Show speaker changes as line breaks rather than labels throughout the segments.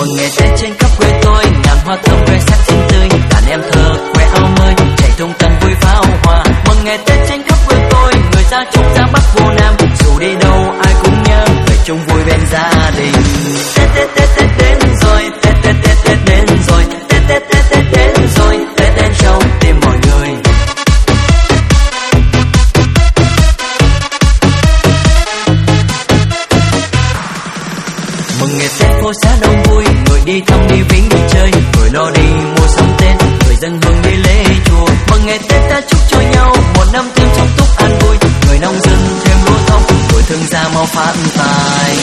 một ngày tết trên khắp quê tôi, ngàn hoa thơm khoe sắc xinh tươi. Đàn em thơ khoe áo mới chạy tung tăng vui pháo hoa một ngày tết trên khắp quê tôi, người ra trung ra bắc vô nam. Dù đi đâu, ai cũng nhớ về chung vui bên gia đình. Tết tết tết tết đến rồi, tết tết tết tết đến rồi. Tết tết tết tết đến rồi, tết đến trong tim mọi người. Mừng ngày tết phố xá đông vui Người đi thăm đi viếng đi chơi, Người lo đi mua sắm Tết. Người dân hương đi lễ chùa Mừng ngày Tết ta chúc cho nhau. Một năm thêm trong túc an vui, Người nông dân thêm lúa thông, Người thương gia mau phát tài.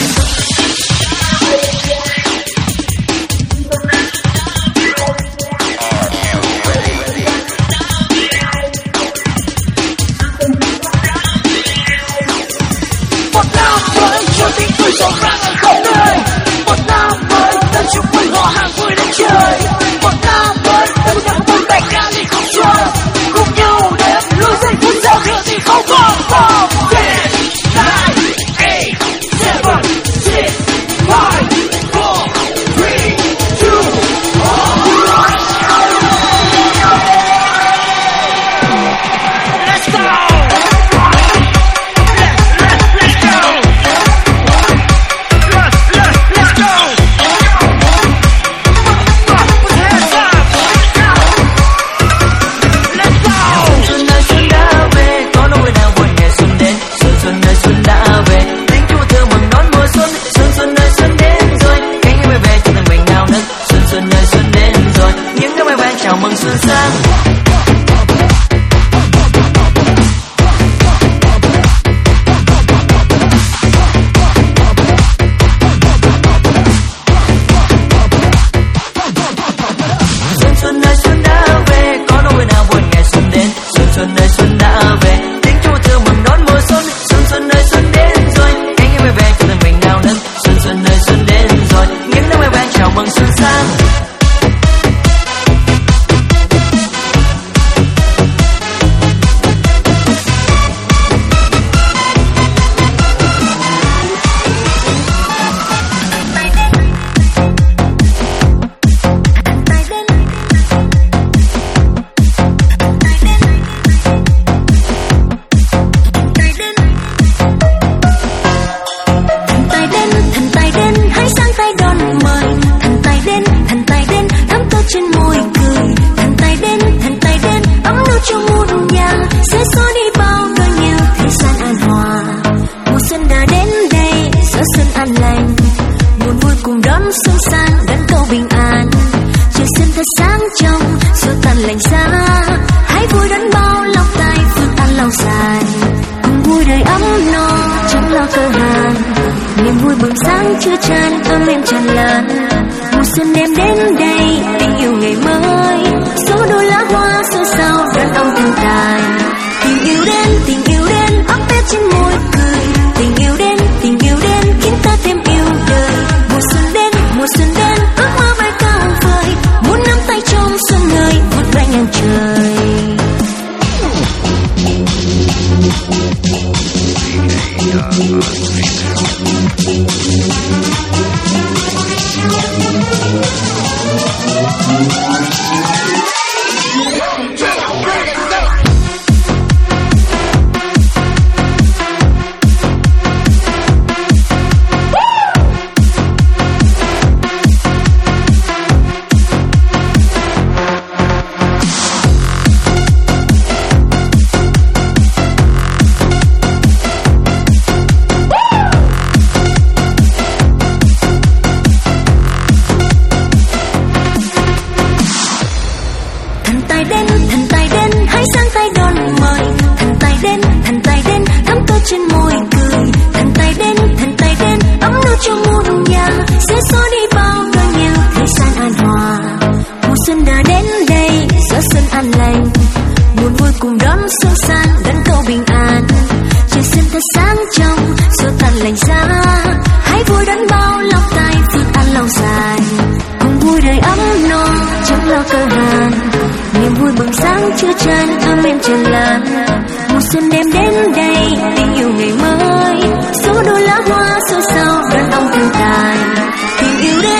Một
năm mới cho tiếng cười rộn chúc mừng họ hàng vui đến chơi.
Một năm mới ta một năm vui
đại ca đi vui bừng sáng chưa tràn ấm em tràn lan mùa xuân đem đến đây tình yêu ngày mới. Số đôi lá hoa xôn xao đón ông tình tài. Tình yêu đến, tình yêu đến ấp tết trên môi cười. Tình yêu đến, tình yêu đến, khiến ta thêm yêu đời. Mùa xuân đến, mùa xuân đến, ước mơ bay cao vời. Muốn nắm tay trong xuân nơi vút bay ngàn trời. Yeah. tràn niềm vui bừng sáng chưa tràn, ấm em tràn lan mùa xuân đêm đến đây, tình yêu ngày mới. Số đôi lá hoa xôn xao, đón ông tương tài. Tình yêu đến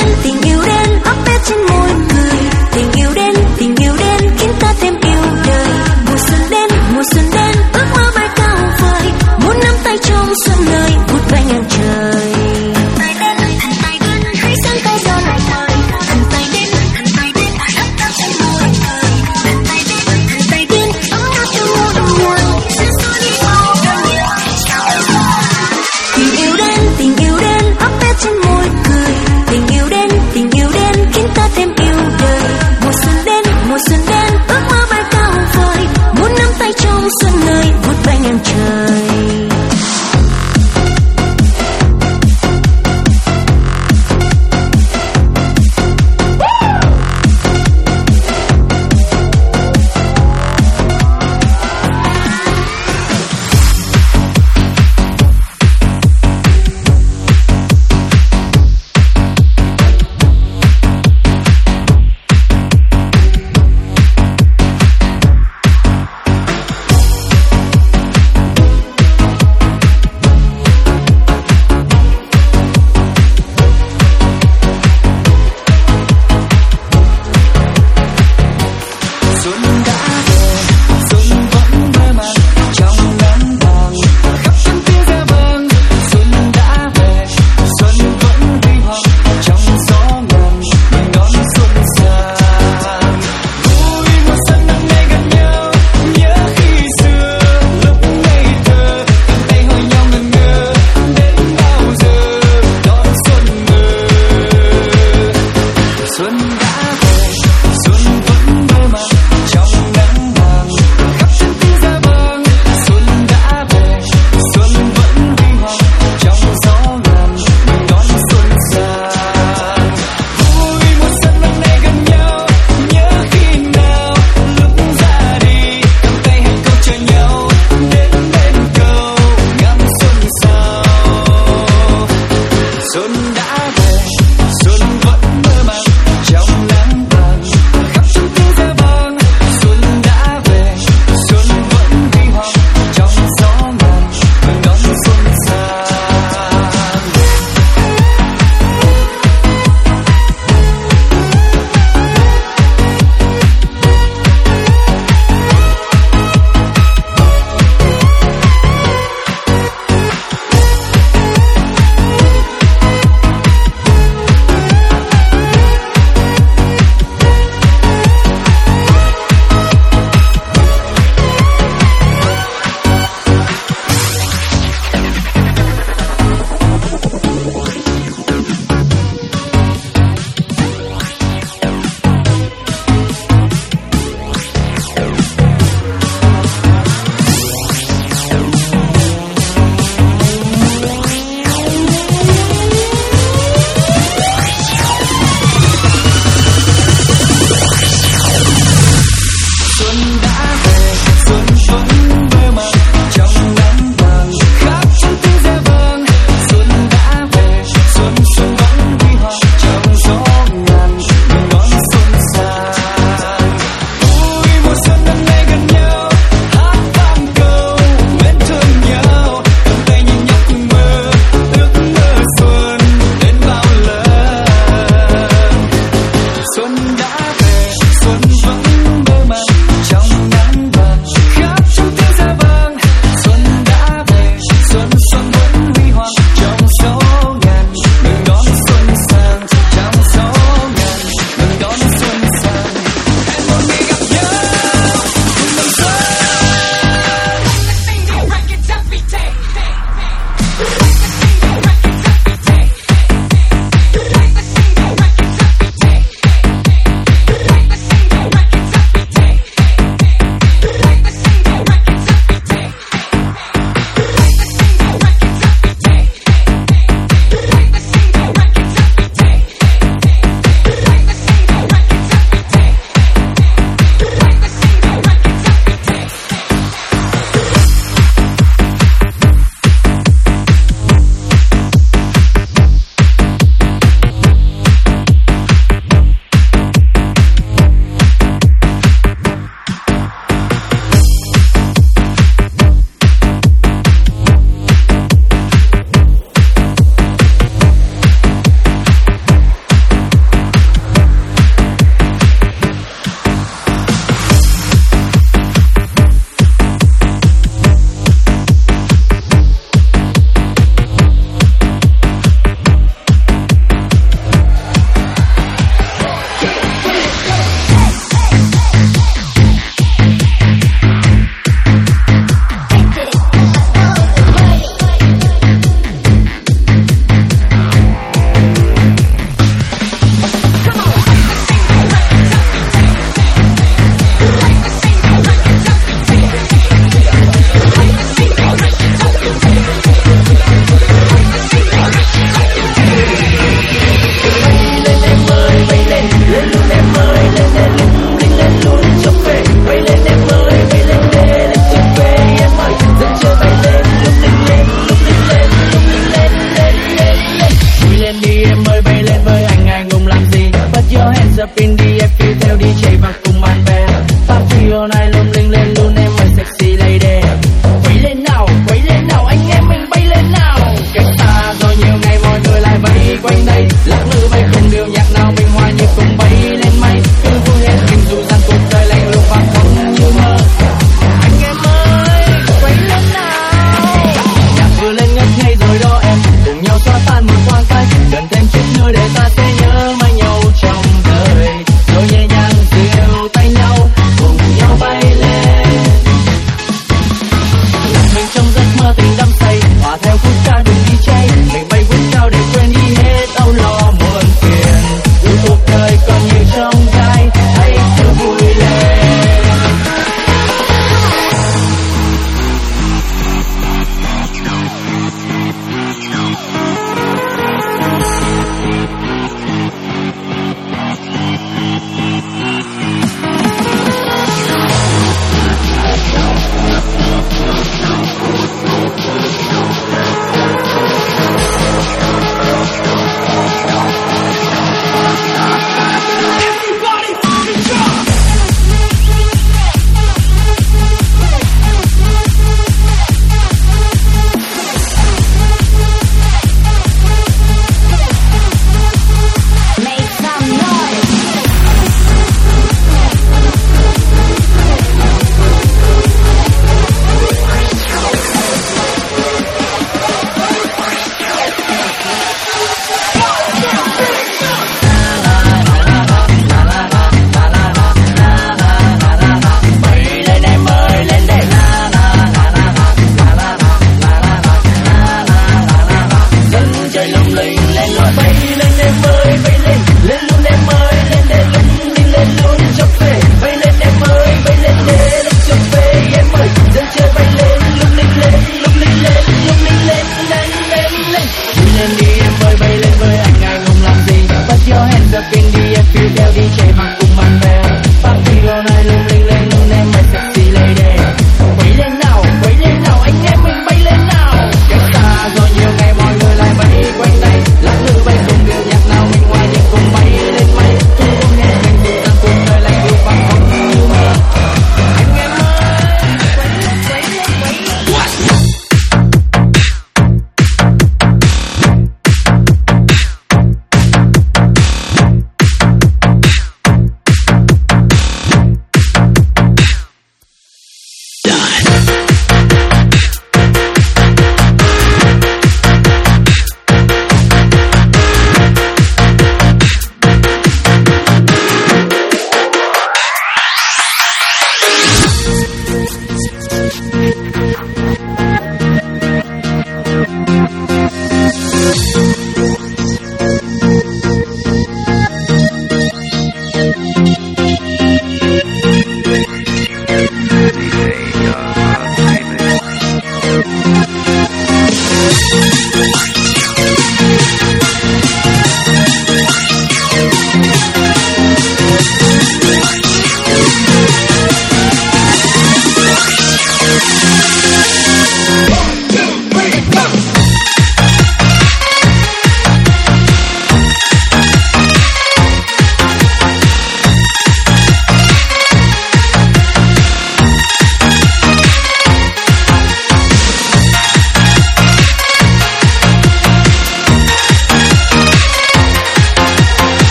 by night.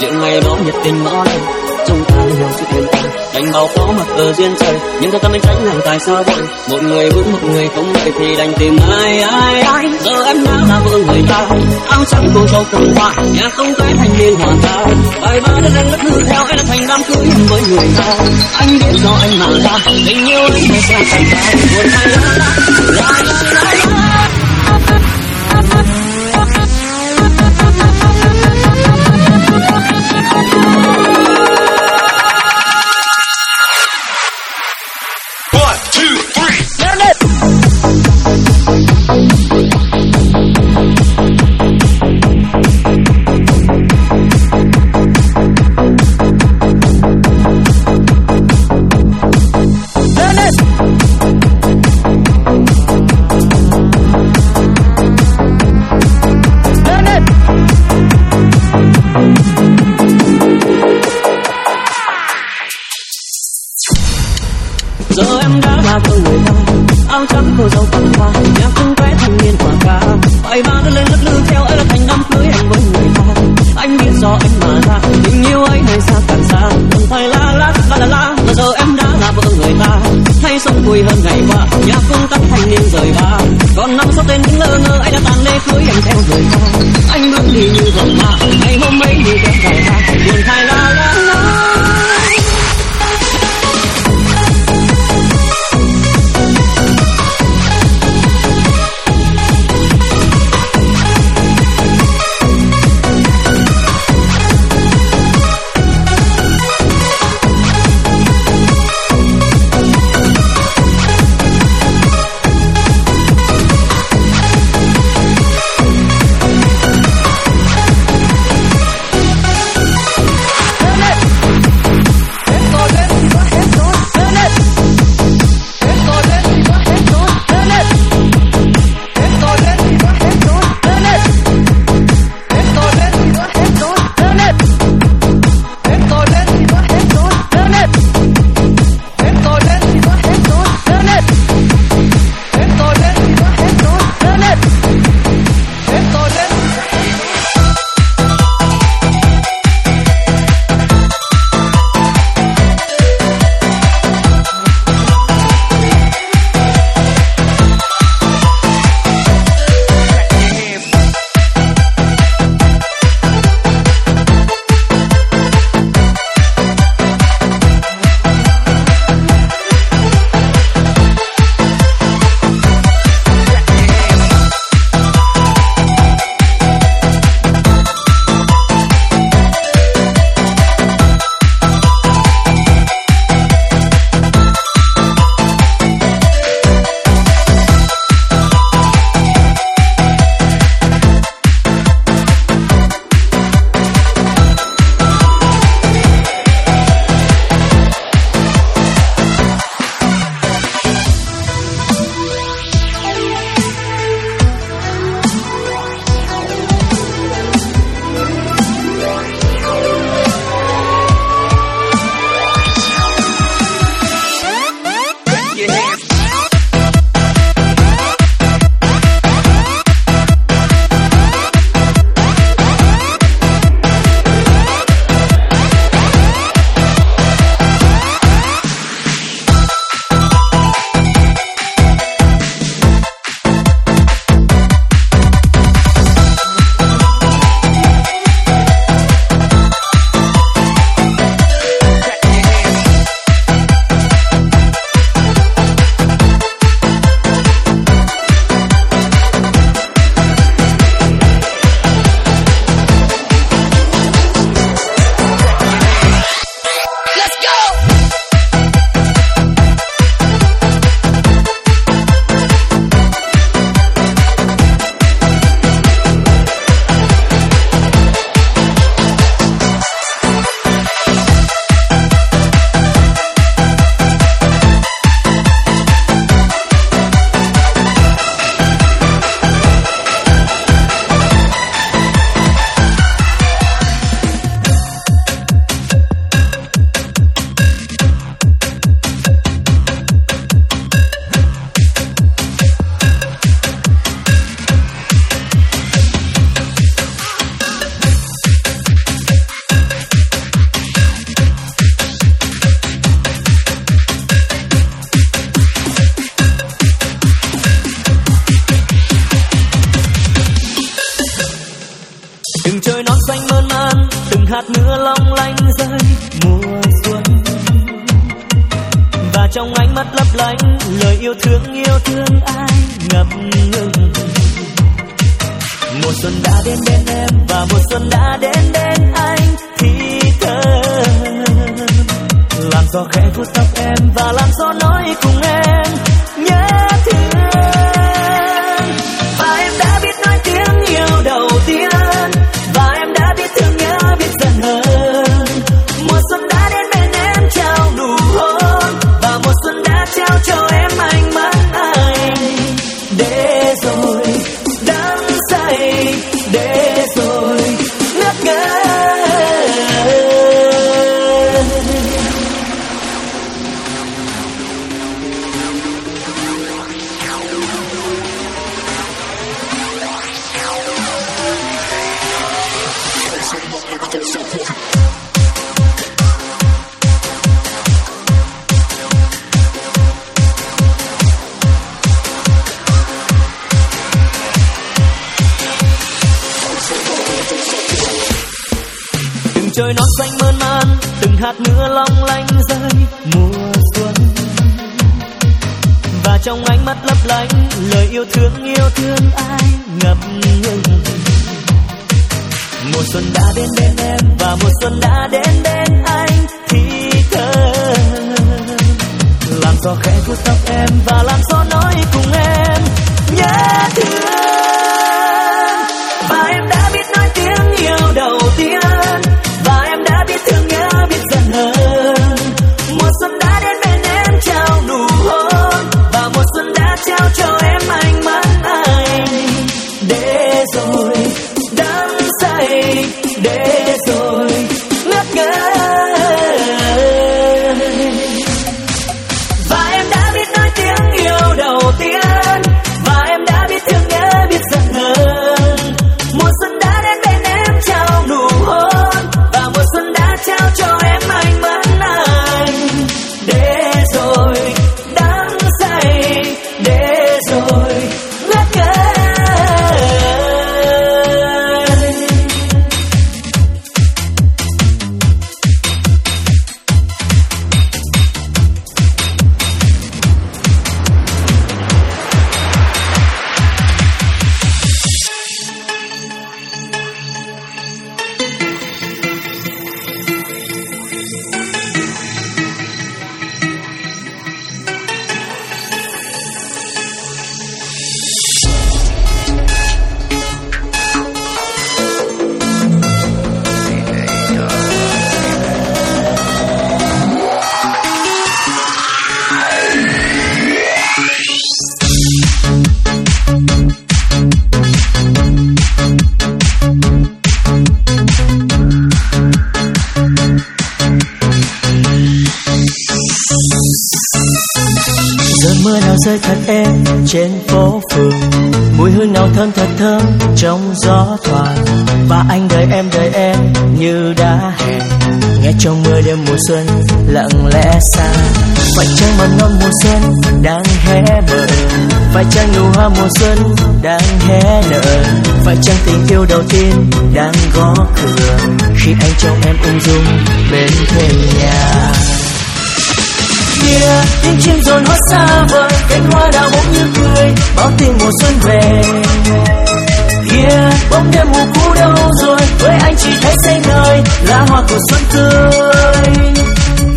Liệu ngày đó nhiệt tình đó đâu chúng ta đâu sẽ tìm ta đánh bao phó mặc ở duyên trời. Nhưng ta tâm anh tránh ngang tài sao vậy một người vững một người không vậy thì đành tìm ai ai ai. Giờ em đã là vợ người ta áo trắng cô dâu cầm hoa. Nhà không cái thành niên hoàn ta. Bài ba đã lên đất hư theo ấy là thành đám cưới với người ta. Anh biết do anh mà ra tình yêu ấy sẽ xa thành ta. Buồn hay la la la la la do anh mà ra. Tình yêu ấy hay xa càng xa, đừng phải la la la la la. Mà giờ em đã là vợ người ta, hay sống vui hơn ngày qua. Nhà cũng tắt thanh niên rời ba còn năm sau tên đứng lơ ngơ anh đã tàn lê cưới anh theo người ta. Anh bước đi như vòng ma ngày hôm ấy như kẻ dài ra buồn thay la la
trời non xanh mơn man, từng hạt mưa long lanh rơi mùa xuân. Và trong ánh mắt lấp lánh, lời yêu thương yêu thương ai ngập ngừng. Mùa xuân đã đến bên em, và mùa xuân đã đến bên anh, thì thơ làm gió khẽ vuốt tóc em, và làm gió nói cùng em, nhớ thương. Nơi thật êm trên phố phường. Mùi hương nào thơm thật thơm trong gió thoảng. Và anh đợi em đợi em như đã hẹn. Nghe trong mưa đêm mùa xuân lặng lẽ xa. Phải chăng mầm non mùa xuân đang hé mở. Phải chăng nụ hoa mùa xuân đang hé nở. Phải chăng tình yêu đầu tiên đang gõ cửa. Khi anh trong em ung dung bên thềm nhà kia. Tiếng chim rộn hót xa vời, cánh hoa đào bỗng như cười báo tin mùa xuân về. Kia bóng đêm mù cũ đâu rồi, với anh chỉ thấy xanh ngời, lá hoa của xuân tươi.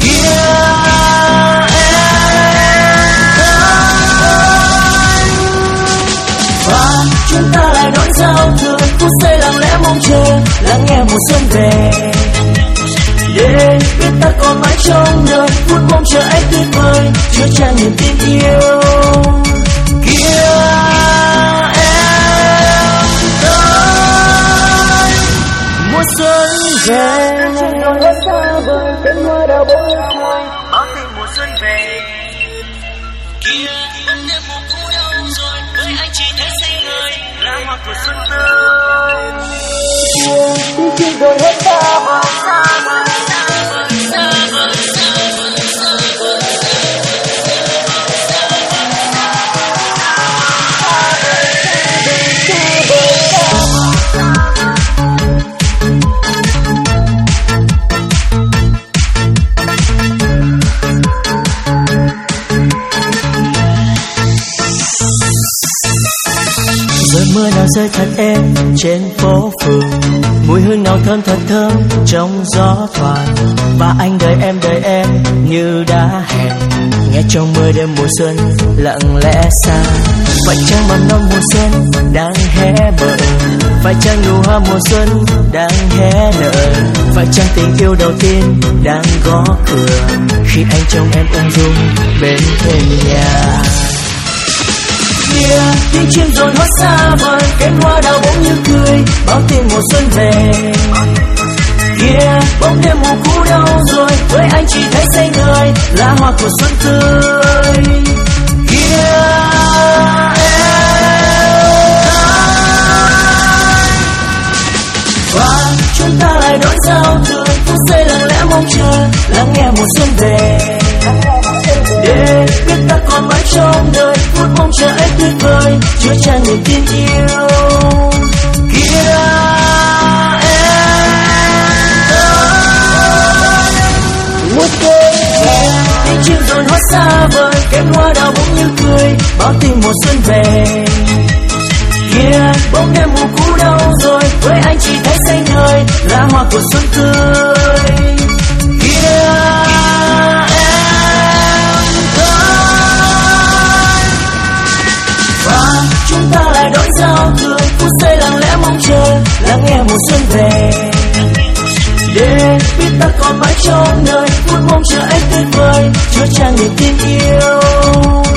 Kia em và chúng ta lại đón giao thừa, phút giây lặng lẽ mong chờ, lắng nghe mùa xuân về để biết ta còn mãi trong đời, phút mong chờ anh tuyệt vời chứa chan niềm tin yêu. Trong gió thoảng, và anh đợi em đợi em như đã hẹn. Nghe trong mưa đêm mùa xuân lặng lẽ xa. Phải chăng mầm non mùa xuân đang hé mở? Phải chăng nụ hoa mùa xuân đang hé nở? Phải chăng tình yêu đầu tiên đang gõ cửa khi anh trông em ung dung bên thềm nhà? Kia tiếng chim rộn hót xa vời cánh hoa đào bỗng như cười, báo tin mùa xuân về kia bóng đêm mùa cũ đâu rồi, với anh chỉ thấy say người là hoa của xuân tươi. Kia và chúng ta lại đón giao thừa phút giây lặng lẽ mong chờ, lắng nghe mùa xuân về. Để biết ta còn mãi trong đời, phút mong chờ ấy tuyệt vời chứa chan niềm tin yêu. Kia yeah. Chim rồi hót xa vời cánh hoa đào bỗng như cười, báo tin mùa xuân về. Kia, bóng đêm mùa cũ đâu rồi, với anh chỉ thấy xanh ngời là hoa của xuân tươi. Kia và chúng ta lại đón giao thừa, phút giây lặng lẽ mong chờ, lắng nghe mùa xuân về. Để biết ta còn mãi trong đời phút mong chờ anh tuyệt vời chứa chan niềm tin yêu.